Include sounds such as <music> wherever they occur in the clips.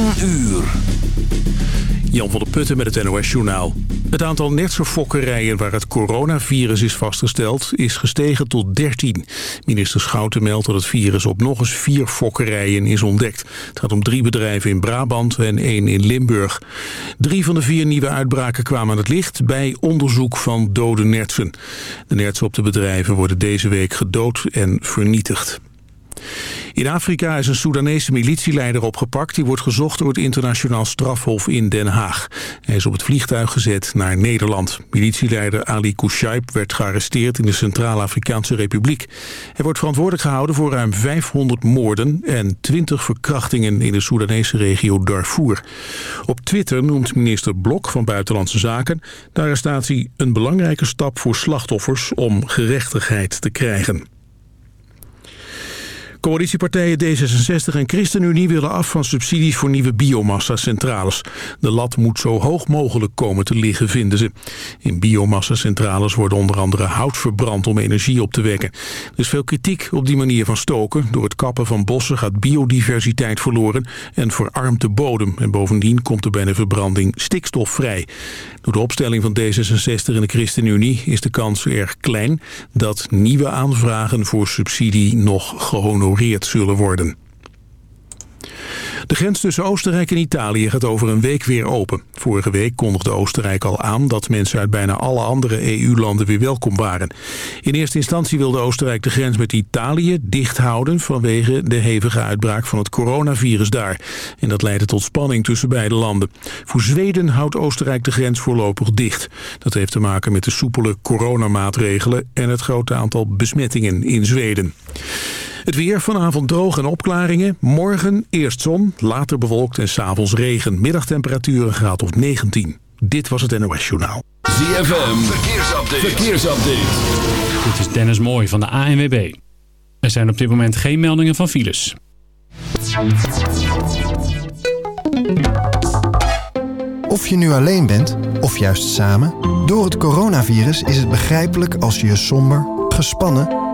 10 uur. Jan van der Putten met het NOS-journaal. Het aantal netserfokkerijen waar het coronavirus is vastgesteld... is gestegen tot 13. Minister Schouten meldt dat het virus op nog eens vier fokkerijen is ontdekt. Het gaat om drie bedrijven in Brabant en één in Limburg. Drie van de vier nieuwe uitbraken kwamen aan het licht... bij onderzoek van dode nertsen. De nertsen op de bedrijven worden deze week gedood en vernietigd. In Afrika is een Soedanese militieleider opgepakt. Die wordt gezocht door het internationaal strafhof in Den Haag. Hij is op het vliegtuig gezet naar Nederland. Militieleider Ali Kouchaib werd gearresteerd in de Centraal-Afrikaanse Republiek. Hij wordt verantwoordelijk gehouden voor ruim 500 moorden... en 20 verkrachtingen in de Soedanese regio Darfur. Op Twitter noemt minister Blok van Buitenlandse Zaken... de arrestatie een belangrijke stap voor slachtoffers om gerechtigheid te krijgen. Coalitiepartijen D66 en ChristenUnie willen af van subsidies voor nieuwe biomassa-centrales. De lat moet zo hoog mogelijk komen te liggen, vinden ze. In biomassa-centrales wordt onder andere hout verbrand om energie op te wekken. Er is veel kritiek op die manier van stoken. Door het kappen van bossen gaat biodiversiteit verloren en verarmt de bodem. En bovendien komt er bij de verbranding stikstof vrij. Door de opstelling van D66 en de ChristenUnie is de kans erg klein dat nieuwe aanvragen voor subsidie nog gehonoreerd zullen worden. De grens tussen Oostenrijk en Italië gaat over een week weer open. Vorige week kondigde Oostenrijk al aan dat mensen uit bijna alle andere EU-landen weer welkom waren. In eerste instantie wilde Oostenrijk de grens met Italië dicht houden vanwege de hevige uitbraak van het coronavirus daar. En dat leidde tot spanning tussen beide landen. Voor Zweden houdt Oostenrijk de grens voorlopig dicht. Dat heeft te maken met de soepele coronamaatregelen en het grote aantal besmettingen in Zweden. Het weer vanavond droog en opklaringen. Morgen eerst zon, later bewolkt en s'avonds regen. Middagtemperaturen graad of 19. Dit was het NOS Journaal. ZFM, verkeersupdate. verkeersupdate. Dit is Dennis Mooij van de ANWB. Er zijn op dit moment geen meldingen van files. Of je nu alleen bent, of juist samen... door het coronavirus is het begrijpelijk als je je somber, gespannen...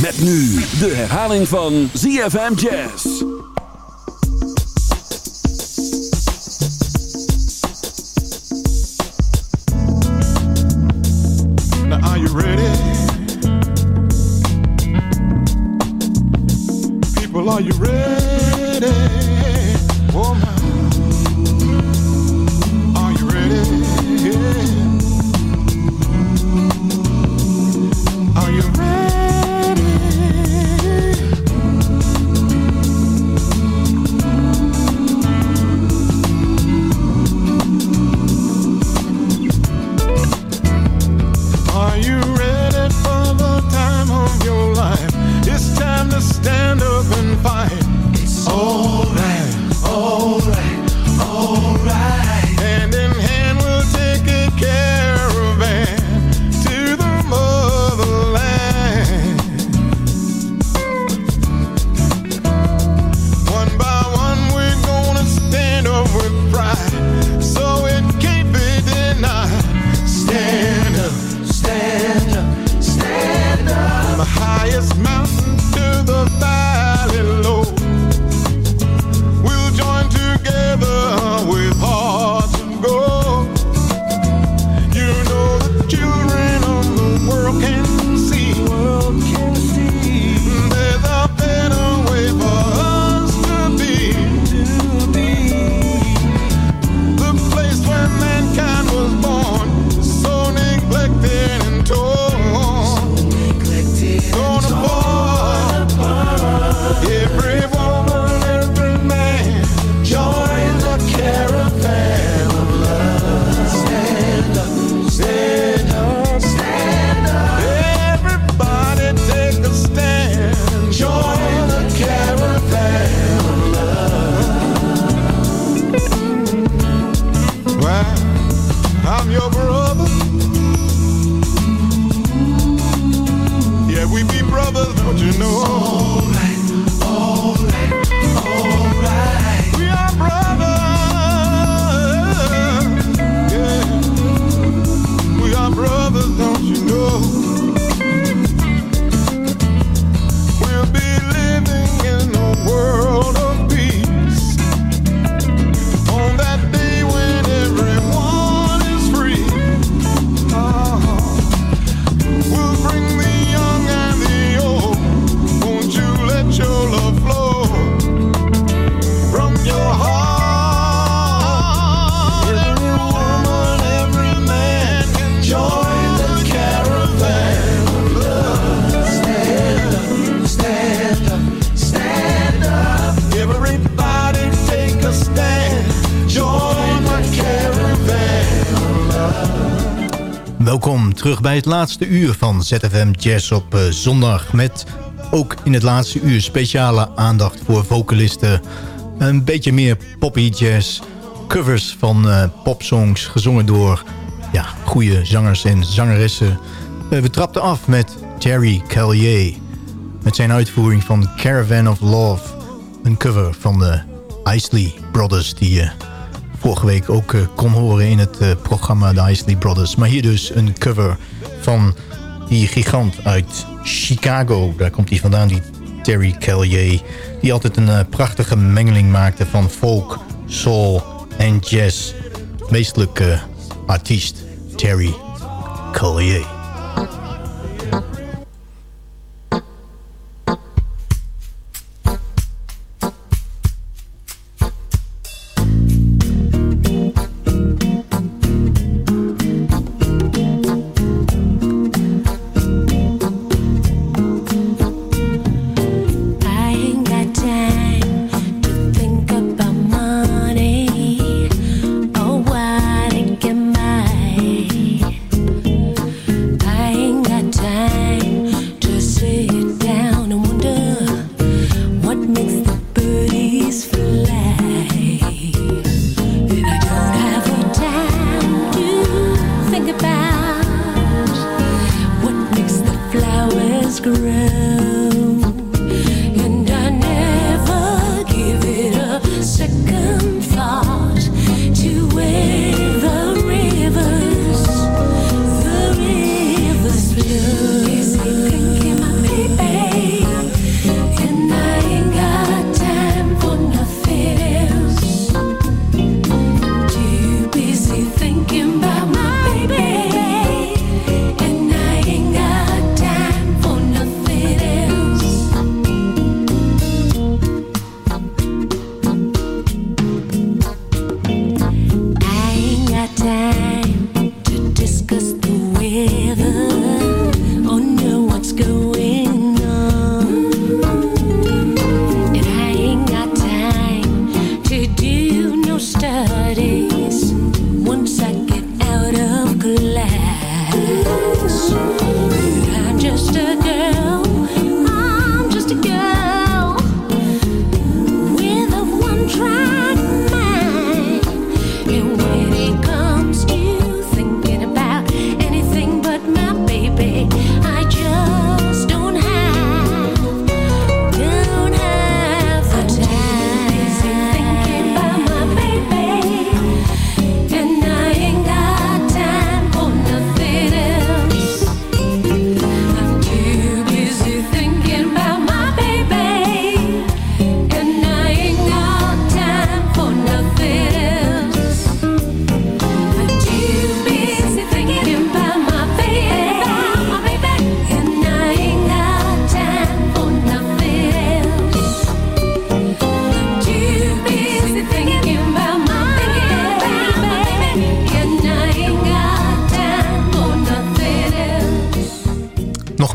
Met nu de herhaling van ZFM Jazz. Now are you ready? People, are you ready? Terug bij het laatste uur van ZFM Jazz op eh, zondag. Met ook in het laatste uur speciale aandacht voor vocalisten. Een beetje meer poppy jazz. Covers van eh, popsongs gezongen door ja, goede zangers en zangeressen. Eh, we trapten af met Terry Callier. Met zijn uitvoering van Caravan of Love. Een cover van de Isley Brothers die je vorige week ook eh, kon horen in het eh, programma The Isley Brothers. Maar hier dus een cover van die gigant uit Chicago. Daar komt hij vandaan, die Terry Callier. Die altijd een eh, prachtige mengeling maakte van folk, soul en jazz. Meestelijke artiest Terry Callier.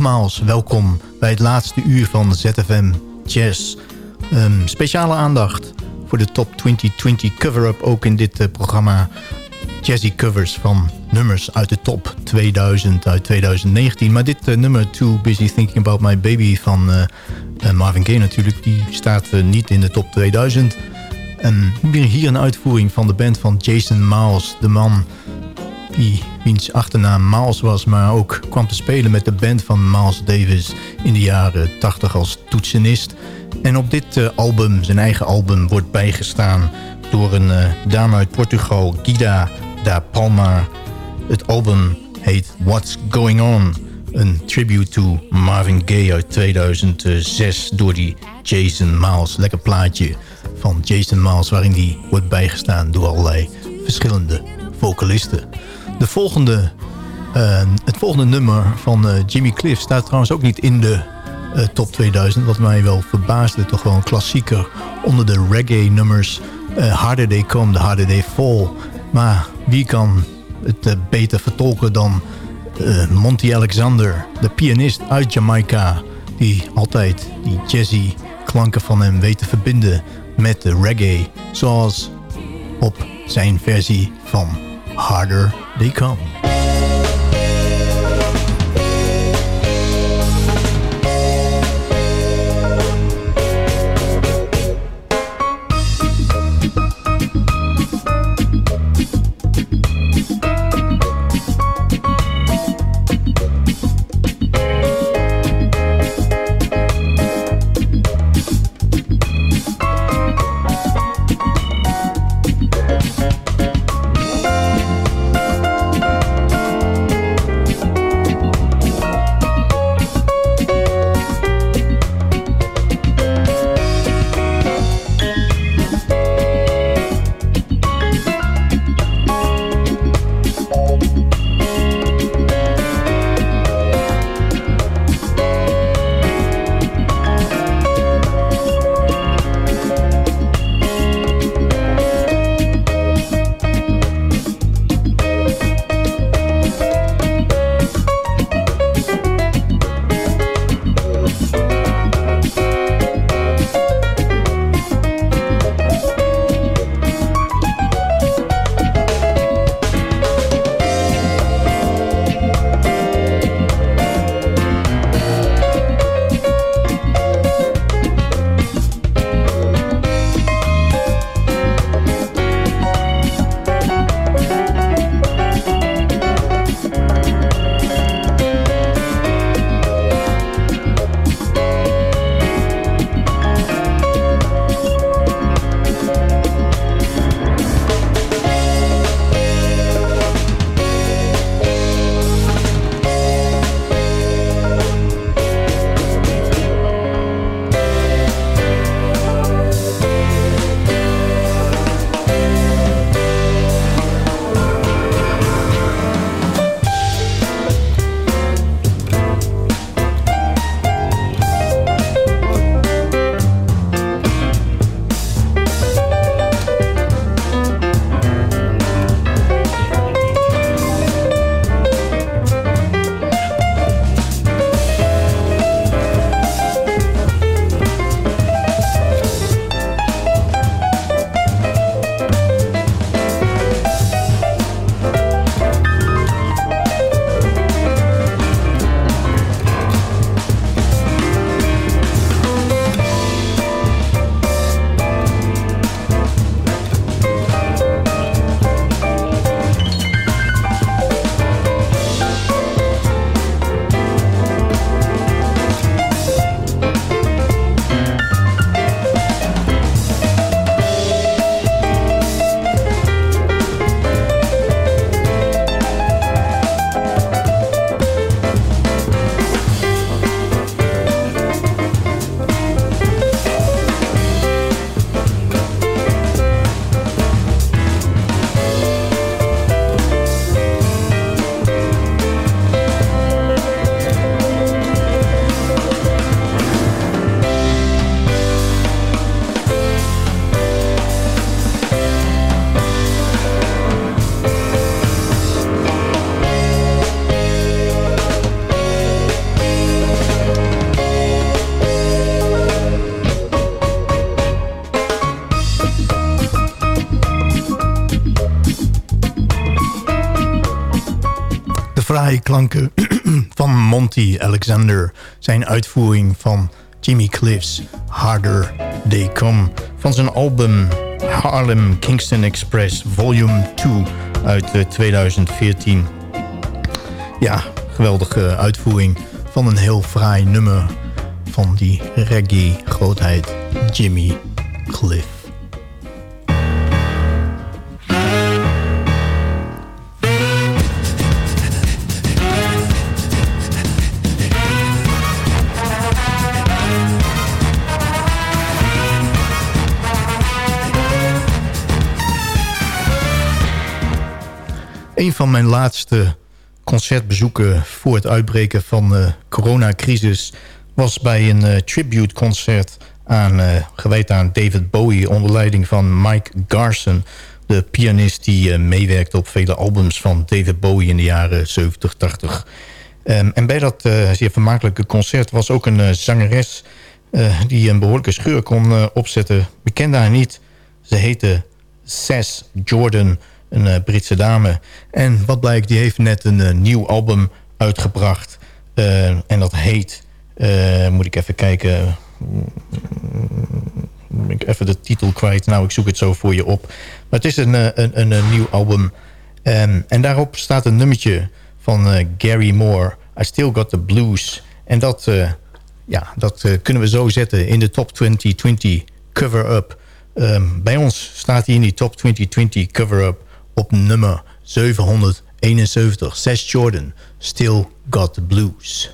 Nogmaals, welkom bij het laatste uur van ZFM Jazz. Ehm, speciale aandacht voor de Top 2020 cover-up ook in dit eh, programma. Jazzy covers van nummers uit de top 2000 uit 2019. Maar dit eh, nummer Too Busy Thinking About My Baby van eh, Marvin Gaye natuurlijk... die staat niet in de top 2000. En hier een uitvoering van de band van Jason Miles. De man die, wiens achternaam Miles was... maar ook kwam te spelen met de band van Miles Davis... in de jaren 80 als toetsenist. En op dit eh, album, zijn eigen album, wordt bijgestaan... door een eh, dame uit Portugal, Guida da Palma. Het album heet What's Going On... Een tribute to Marvin Gaye uit 2006 door die Jason Miles. Lekker plaatje van Jason Miles waarin die wordt bijgestaan door allerlei verschillende vocalisten. De volgende, eh, het volgende nummer van eh, Jimmy Cliff staat trouwens ook niet in de eh, top 2000. Wat mij wel verbaasde, toch wel een klassieker onder de reggae nummers. harder They Come, The Harder They Fall. Maar wie kan het beter vertolken dan Monty Alexander, de pianist uit Jamaica... die altijd die jazzy klanken van hem weet te verbinden met de reggae... zoals op zijn versie van Harder They Come. Klanken <clears throat> van Monty Alexander. Zijn uitvoering van Jimmy Cliff's Harder They Come. Van zijn album Harlem Kingston Express Volume 2 uit eh, 2014. Ja, geweldige uitvoering van een heel fraai nummer van die reggae-grootheid Jimmy Cliff. Een van mijn laatste concertbezoeken voor het uitbreken van de coronacrisis... was bij een eh, tributeconcert aan, eh, gewijd aan David Bowie... onder leiding van Mike Garson, de pianist die eh, meewerkte op vele albums van David Bowie in de jaren 70, 80. Ehm, en bij dat eh, zeer vermakelijke concert was ook een eh, zangeres... eh, die een behoorlijke scheur kon eh, opzetten. Bekende haar niet. Ze heette Sess Jordan, een eh, Britse dame. En wat blijkt, die heeft net een eh, nieuw album uitgebracht. Eh, en dat heet... moet ik even kijken... Ben ik even de titel kwijt. Nou, ik zoek het zo voor je op. Maar het is een, een, een, nieuw album. Ehm, en daarop staat een nummertje van Gary Moore. I Still Got The Blues. En dat, ja, dat kunnen we zo zetten in de Top 2020 cover-up. Ehm, bij ons staat hij in die Top 2020 cover-up op nummer 771. Seth Jordan, Still Got The Blues.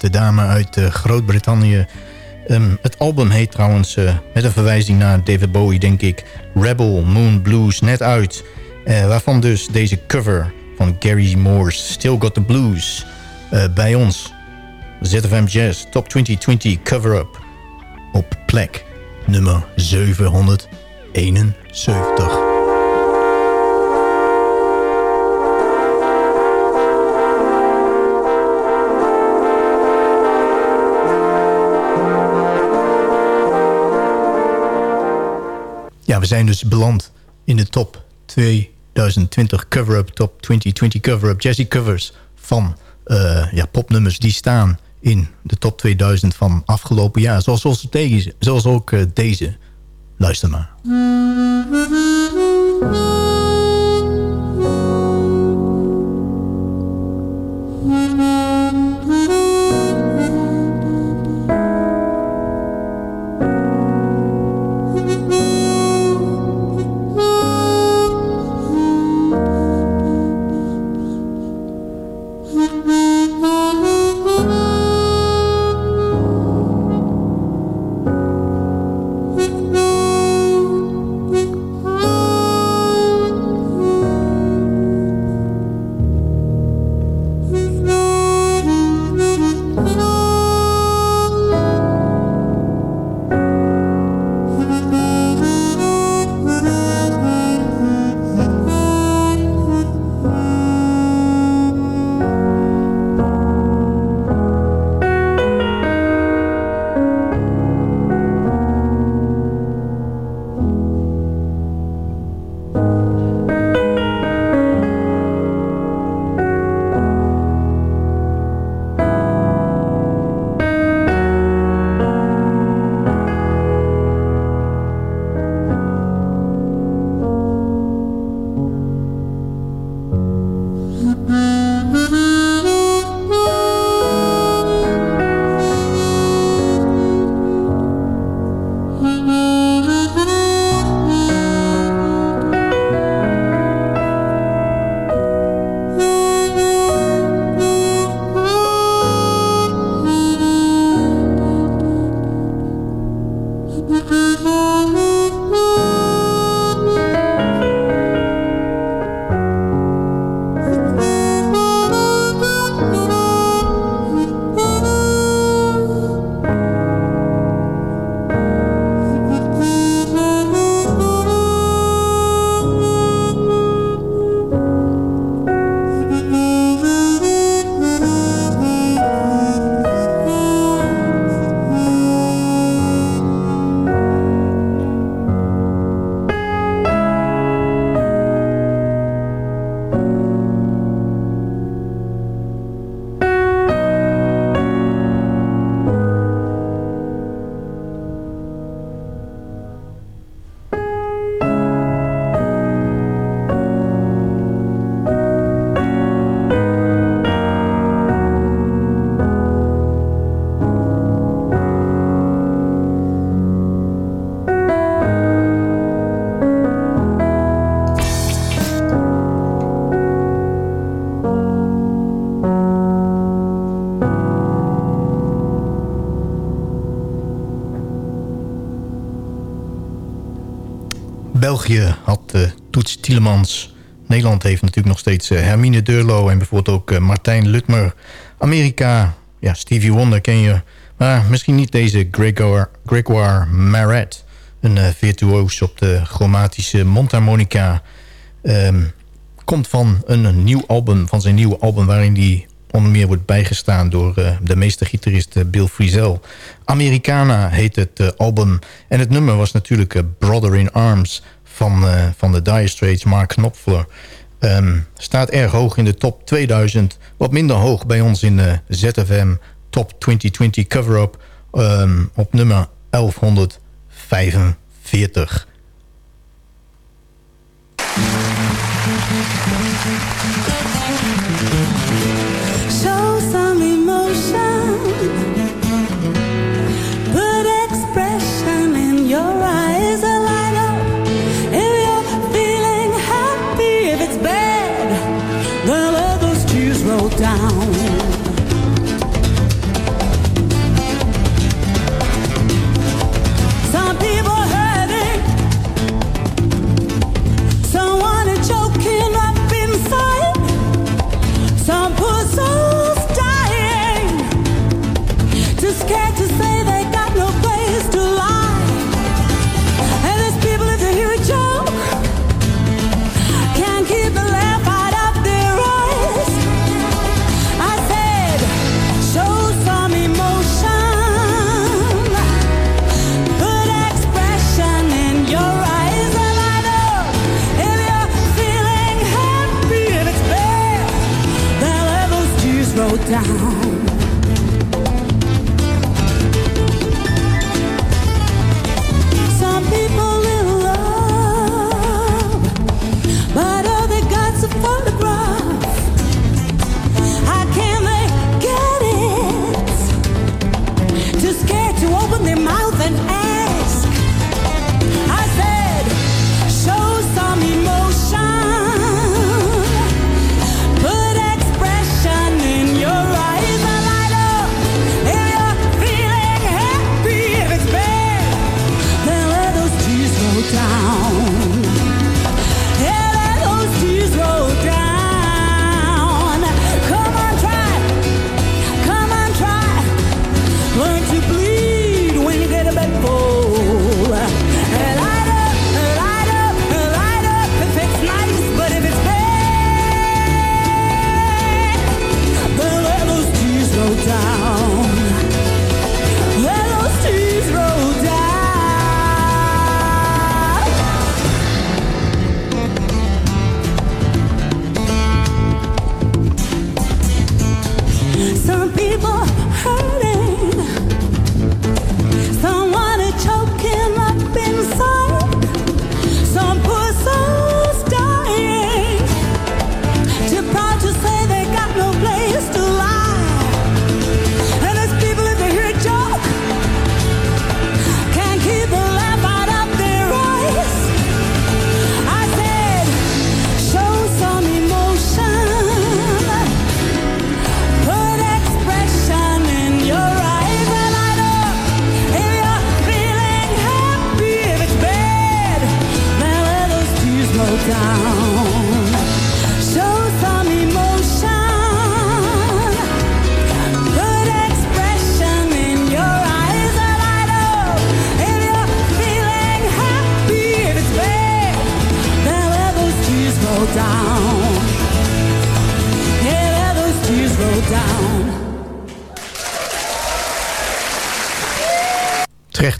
De dame uit eh, Groot-Brittannië. Ehm, het album heet trouwens, eh, met een verwijzing naar David Bowie, denk ik... Rebel Moon Blues, net uit. Eh, waarvan dus deze cover van Gary Moore's Still Got The Blues... bij ons, ZFM Jazz Top 2020 cover-up... op plek nummer 771. Ja, we zijn dus beland in de top 2020 cover-up, top 2020 cover-up, jazzy covers van eh, ja, popnummers die staan in de top 2000 van afgelopen jaar. Zoals, zoals, deze, zoals ook eh, deze. Luister maar. Heeft natuurlijk nog steeds uh, Hermine Durlo... en bijvoorbeeld ook uh, Martijn Lutmer. Amerika, ja, Stevie Wonder ken je. Maar misschien niet deze Gregor, Gregoire Maret. Een virtuoos op de chromatische mondharmonica. Um, komt van een, nieuw album, van zijn nieuwe album... waarin hij onder meer wordt bijgestaan door de meestergitarist Bill Frisell. Americana heet het album. En het nummer was natuurlijk Brother in Arms van, van de Dire Straits, Mark Knopfler. Um, staat erg hoog in de top 2000. Wat minder hoog bij ons in de ZFM Top 2020 cover-up. Um, op nummer 1145.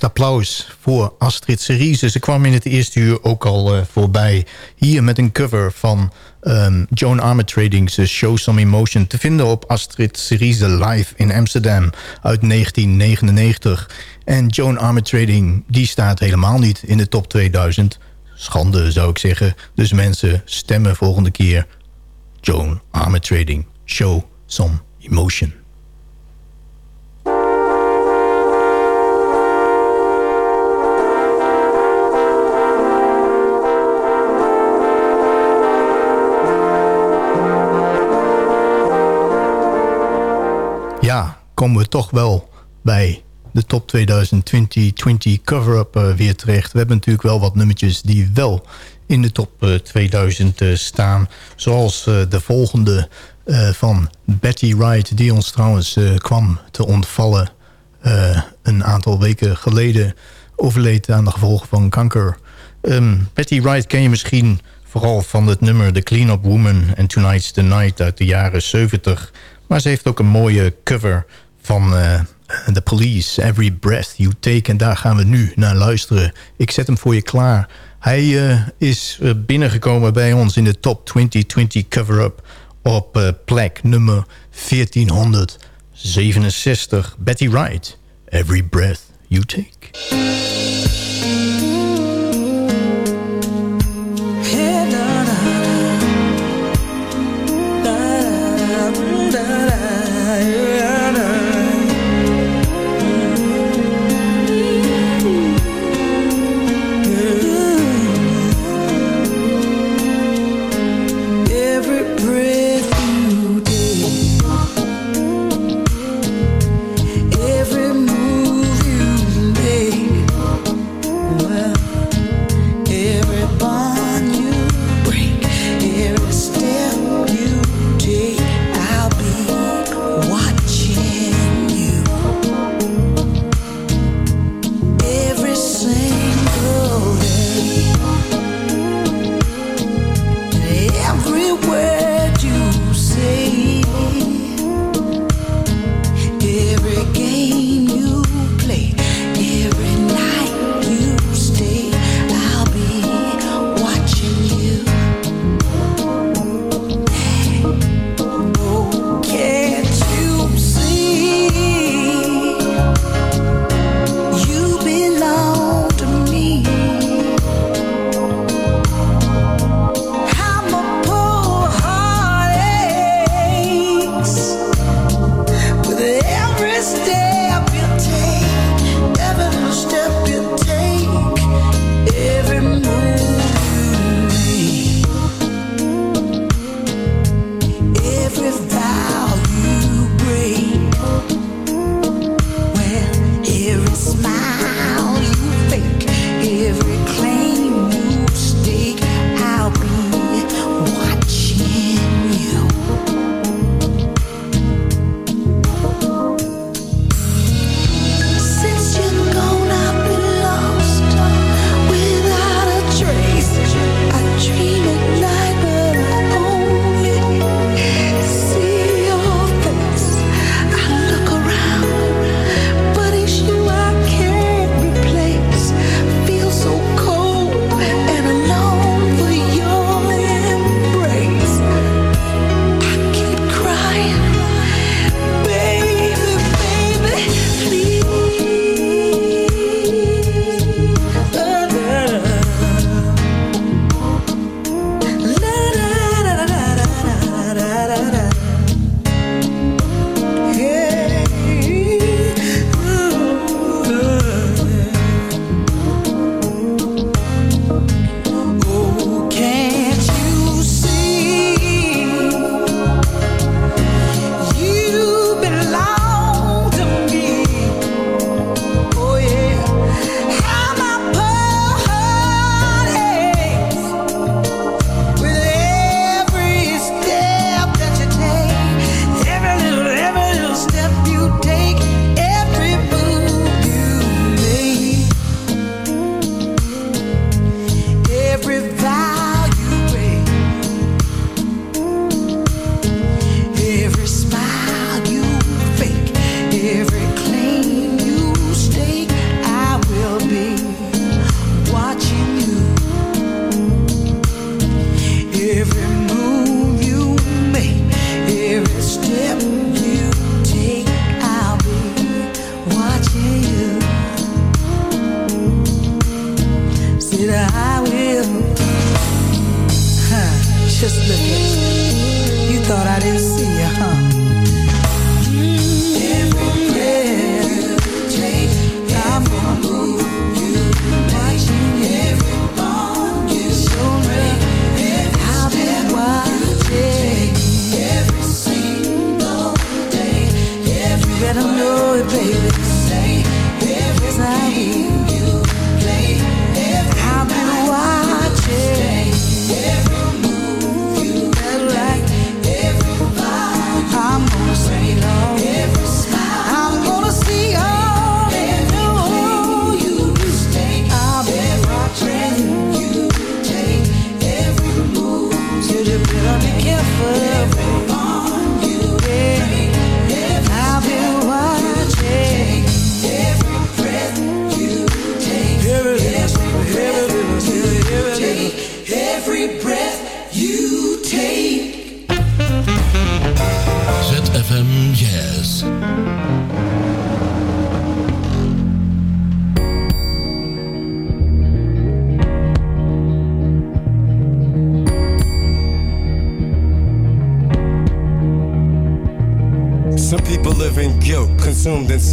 Applaus voor Astrid Cerise. Ze kwam in het eerste uur ook al eh, voorbij. Hier met een cover van ehm, Joan Armatrading's Show Some Emotion... te vinden op Astrid Cerise Live in Amsterdam uit 1999. En Joan Armatrading die staat helemaal niet in de top 2000. Schande zou ik zeggen. Dus mensen stemmen volgende keer Joan Armatrading. Show Some Emotion. Komen we toch wel bij de top 2020 cover-up eh, weer terecht. We hebben natuurlijk wel wat nummertjes die wel in de top eh, 2000 eh, staan. Zoals eh, de volgende eh, van Betty Wright... die ons trouwens eh, kwam te ontvallen eh, een aantal weken geleden... overleed aan de gevolgen van kanker. Ehm, Betty Wright ken je misschien vooral van het nummer The Clean Up Woman... en Tonight's the Night uit de jaren 70... Maar ze heeft ook een mooie cover van eh, The Police, Every Breath You Take. En daar gaan we nu naar luisteren. Ik zet hem voor je klaar. Hij eh, is eh, binnengekomen bij ons in de top 2020 cover-up op plek nummer 1467. Betty Wright, Every Breath You Take.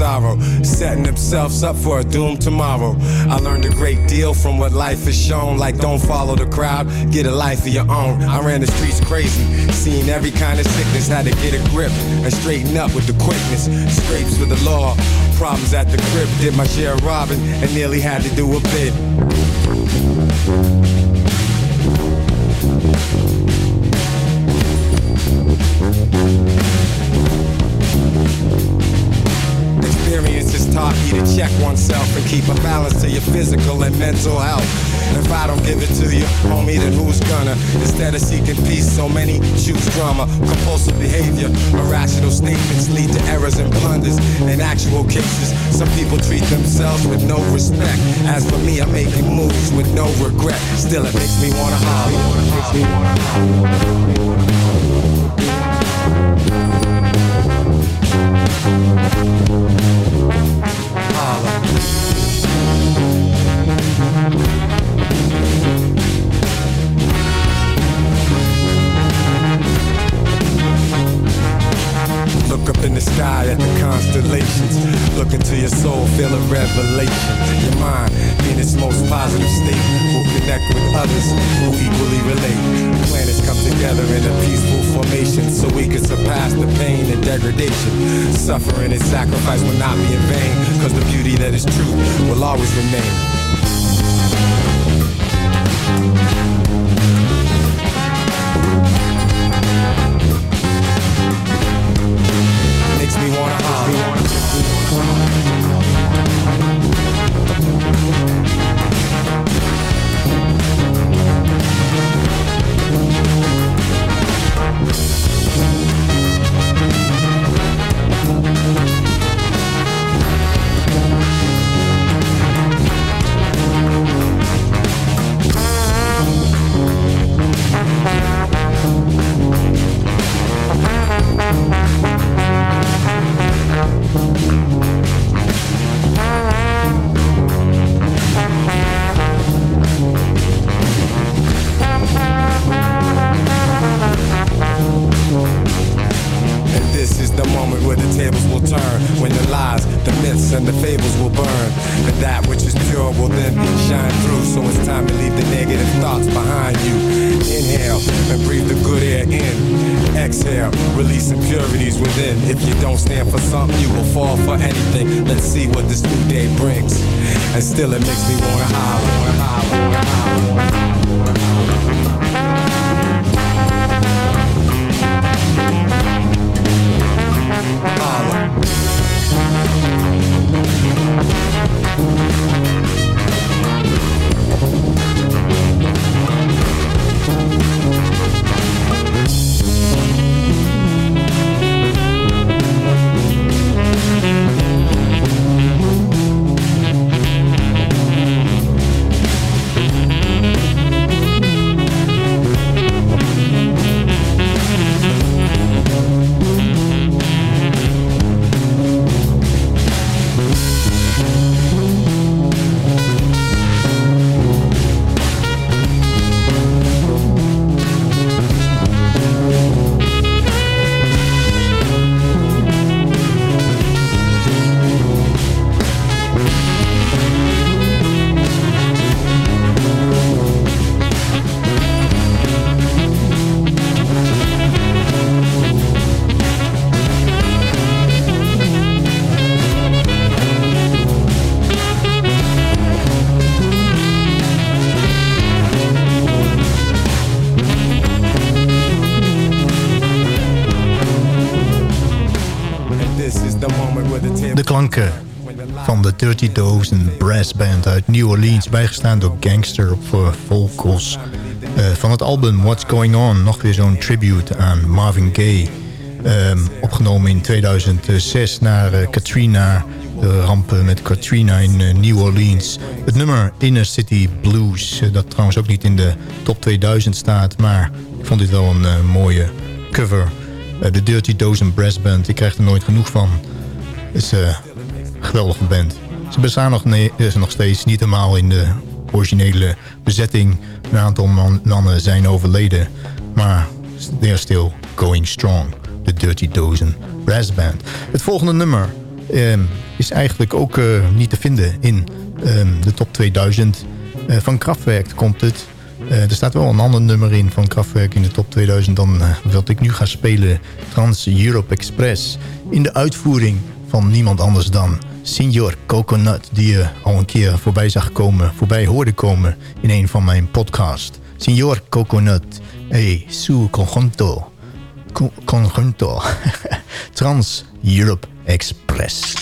Sorrow, setting themselves up for a doomed tomorrow. I learned a great deal from what life has shown, like don't follow the crowd, get a life of your own. I ran the streets crazy, seen every kind of sickness, had to get a grip and straighten up with the quickness. Scrapes with the law, problems at the crib, did my share of robbing and nearly had to do a bid. Me to check oneself and keep a balance to your physical and mental health. If I don't give it to you, homie, then who's gonna? Instead of seeking peace, so many choose drama. Compulsive behavior, irrational statements lead to errors and blunders. In actual cases, some people treat themselves with no respect. As for me, I'm making moves with no regret. Still, it makes me wanna holler. Sky at the constellations. Look into your soul, feel a revelation. Your mind in its most positive state will connect with others who equally relate. Planets come together in a peaceful formation so we can surpass the pain and degradation. Suffering and sacrifice will not be in vain, cause the beauty that is true will always remain. Myths, and the fables will burn. And that which is pure will then shine through. So it's time to leave the negative thoughts behind you. Inhale and breathe the good air in. Exhale, release impurities within. If you don't stand for something, you will fall for anything. Let's see what this new day brings. And still it makes me wanna holler, wanna holler, wanna holler, wanna holler. Dozen Brass Band uit New Orleans... bijgestaan door Gangster op eh, vocals. Eh, van het album What's Going On nog weer zo'n tribute aan Marvin Gaye. Ehm, opgenomen in 2006 naar eh, Katrina... De rampen met Katrina in New Orleans. Het nummer Inner City Blues, dat trouwens ook niet in de top 2000 staat... maar ik vond dit wel een mooie cover. De Dirty Dozen Brass Band, ik krijg er nooit genoeg van. Het is een geweldige band. Ze bestaan nog, ne- eh, nog steeds niet helemaal in de originele bezetting. Een aantal man- mannen zijn overleden. Maar they are still going strong. De Dirty Dozen Brass. Het volgende nummer ehm, is eigenlijk ook eh, niet te vinden in ehm, de top 2000. Eh, van Kraftwerk komt het. Er staat wel een ander nummer in van Kraftwerk in de top 2000 dan wat ik nu ga spelen. Trans Europe Express. In de uitvoering van niemand anders dan Signor Coconut. Die je al een keer voorbij zag komen, voorbij hoorde komen in een van mijn podcasts. Signor Coconut. Hey, su conjunto. Co- Conjunto. <laughs> Trans Europe Express.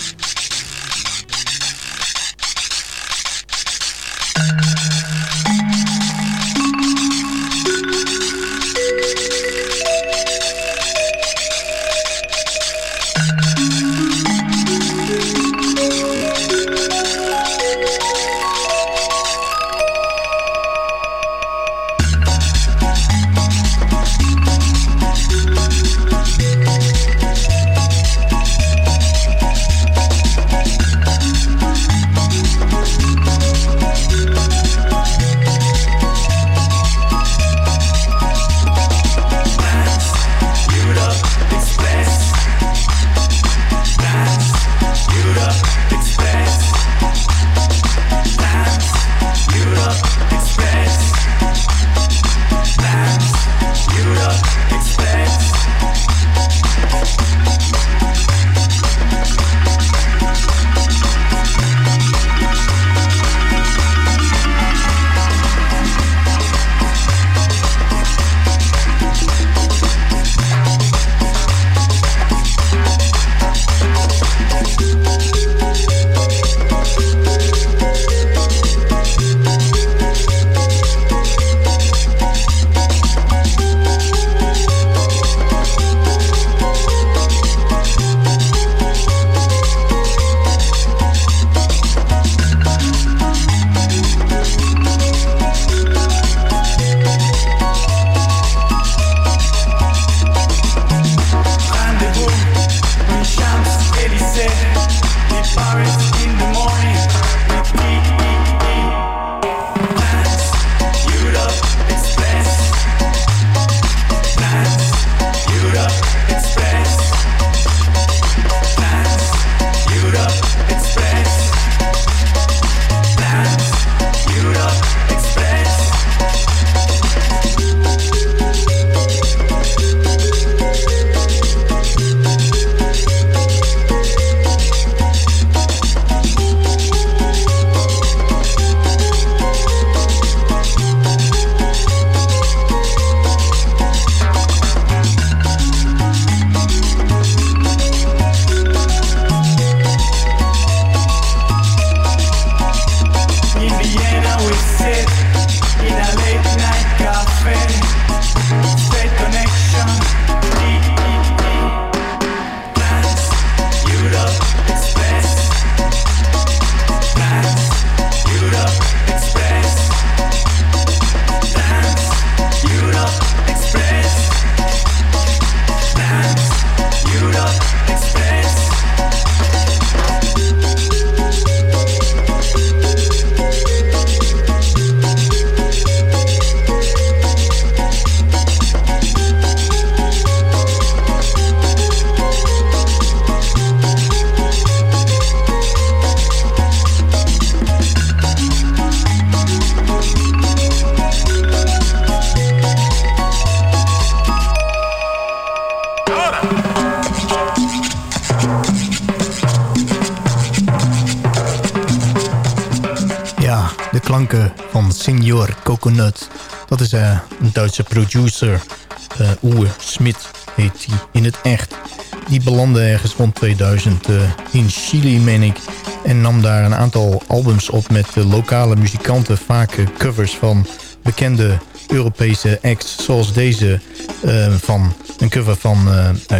Duitse producer. eh Uwe Smit heet hij in het echt. die belandde ergens rond 2000 eh, in Chili, meen ik. En nam daar een aantal albums op met eh, lokale muzikanten. Vaak covers van bekende Europese acts. Zoals deze van een cover van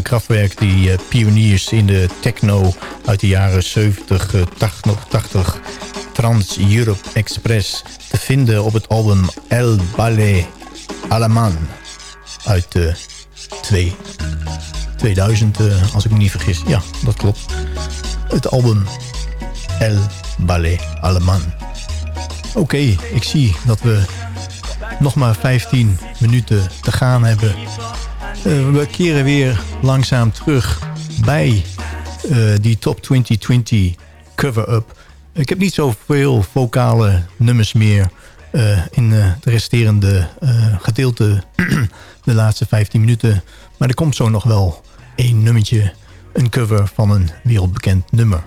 Kraftwerk. Die pioniers in de techno uit de jaren 70, eh, 80, 80. Trans-Europe Express. Te vinden op het album El Ballet Alaman. Uit eh 2 2000, eh, als ik me niet vergis. Ja, dat klopt. Het album El Ballet Allemand. Oké, ik zie dat we nog maar 15 minuten te gaan hebben. Eh, we keren weer langzaam terug bij eh, die Top 2020 cover-up. Ik heb niet zoveel vocale nummers meer eh, in eh, de resterende eh, gedeelte, <clears throat> de laatste 15 minuten. Maar er komt zo nog wel één nummertje, een cover van een wereldbekend nummer.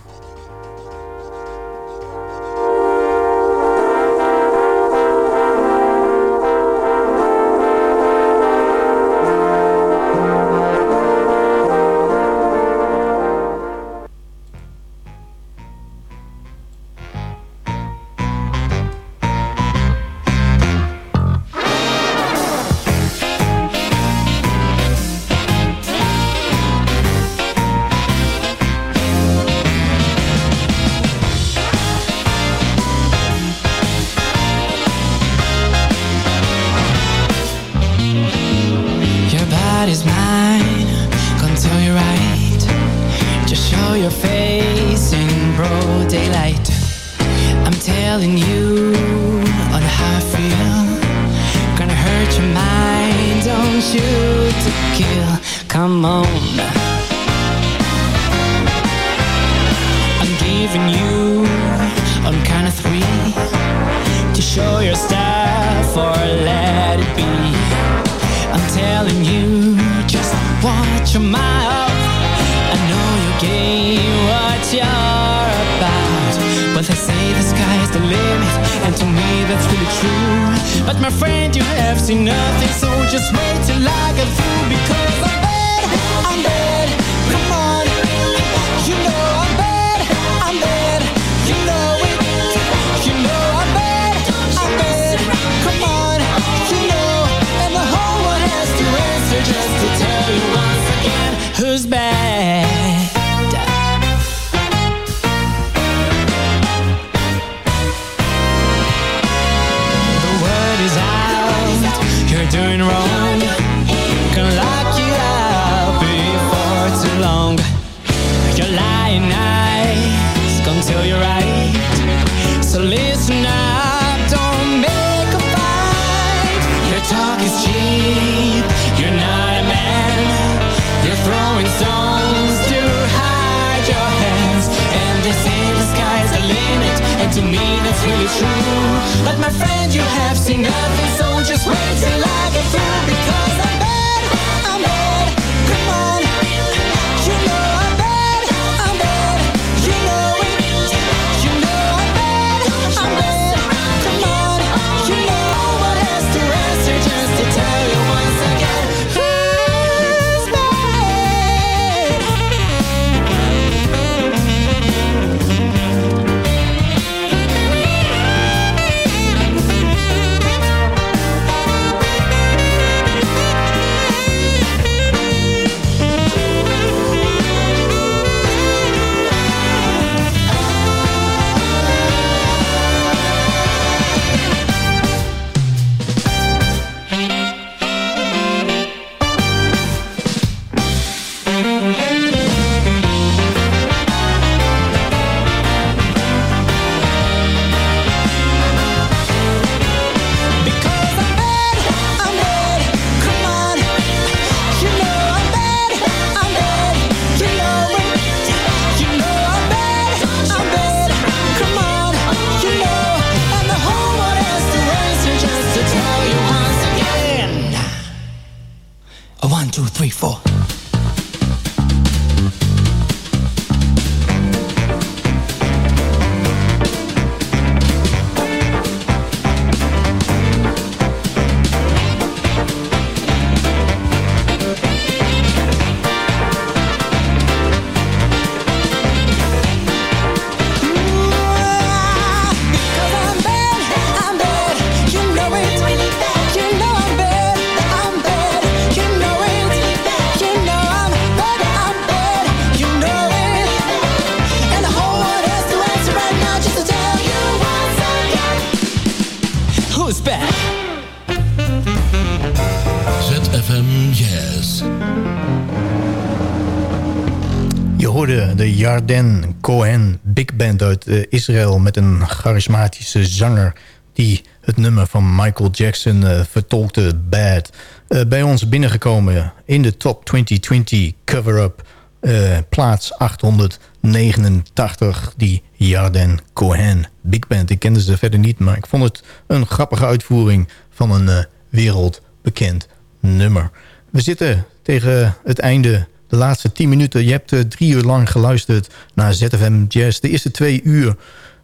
Israël... met een charismatische zanger die het nummer van Michael Jackson eh, vertolkte, Bad. Eh, bij ons binnengekomen in de top 2020 cover-up... eh, plaats 889, die Yarden Cohen Big Band. Ik kende ze verder niet, maar ik vond het een grappige uitvoering... van een wereldbekend nummer. We zitten tegen het einde, de laatste 10 minuten. Je hebt eh, drie uur lang geluisterd naar ZFM Jazz. De eerste twee uur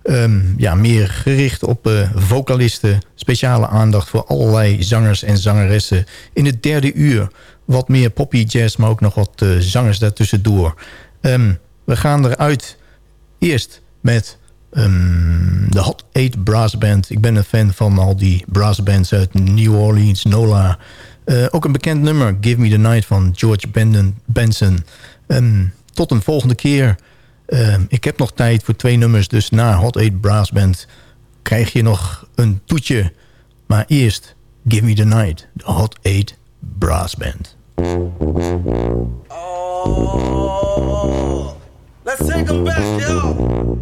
ehm, ja, meer gericht op eh, vocalisten. Speciale aandacht voor allerlei zangers en zangeressen. In het derde uur wat meer poppy jazz, maar ook nog wat eh, zangers daartussendoor. Ehm, we gaan eruit eerst met ehm, de Hot 8 Brass Band. Ik ben een fan van al die brass bands uit New Orleans, NOLA... Eh, ook een bekend nummer, Give Me The Night van George Benson. Ehm, tot een volgende keer. Ehm, ik heb nog tijd voor twee nummers, dus na Hot 8 Brass Band krijg je nog een toetje. Maar eerst Give Me The Night, de Hot 8 Brass Band. Let's take them back, yo.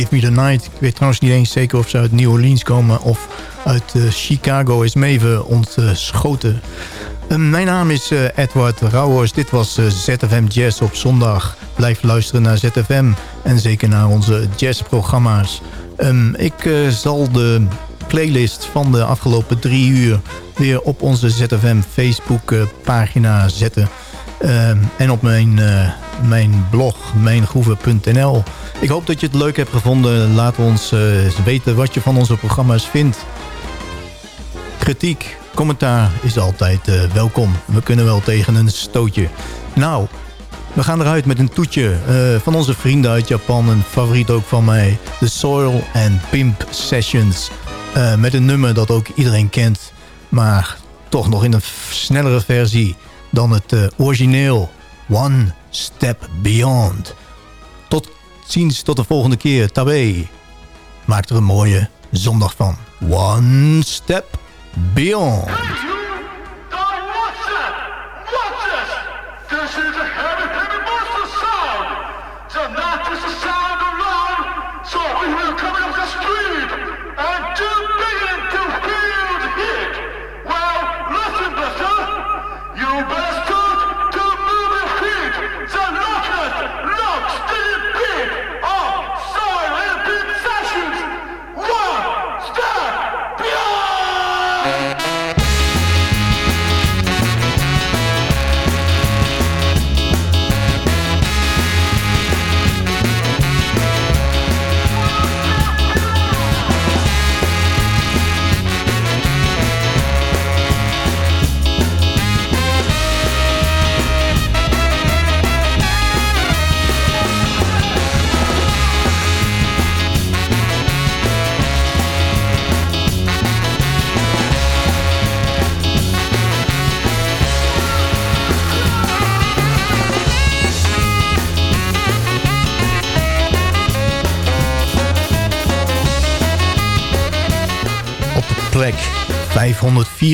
Give Me The Night. Ik weet trouwens niet eens zeker of ze uit New Orleans komen... of uit eh, Chicago is me even ontschoten. Eh, mijn naam is eh, Edward Rauwers. Dit was ZFM Jazz op zondag. Blijf luisteren naar ZFM en zeker naar onze jazzprogramma's. Ehm, ik zal de playlist van de afgelopen drie uur... weer op onze ZFM Facebook pagina zetten... Ehm, en op mijn, eh, mijn blog, mijngroeven.nl. Ik hoop dat je het leuk hebt gevonden. Laat ons eh, weten wat je van onze programma's vindt. Kritiek, commentaar is altijd eh, welkom. We kunnen wel tegen een stootje. Nou, we gaan eruit met een toetje eh, van onze vrienden uit Japan. Een favoriet ook van mij. The Soil and Pimp Sessions. Eh, met een nummer dat ook iedereen kent. Maar toch nog in een snellere versie dan het eh, origineel. One Step Beyond. Tot ziens, tot de volgende keer. Tabé. Maak er een mooie zondag van. One Step Beyond. This is a heavy, heavy monster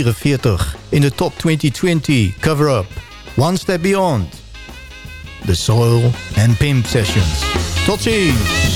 544 in de top 2020 cover-up. One Step Beyond. The Soil and Pimp Sessions. Tot ziens!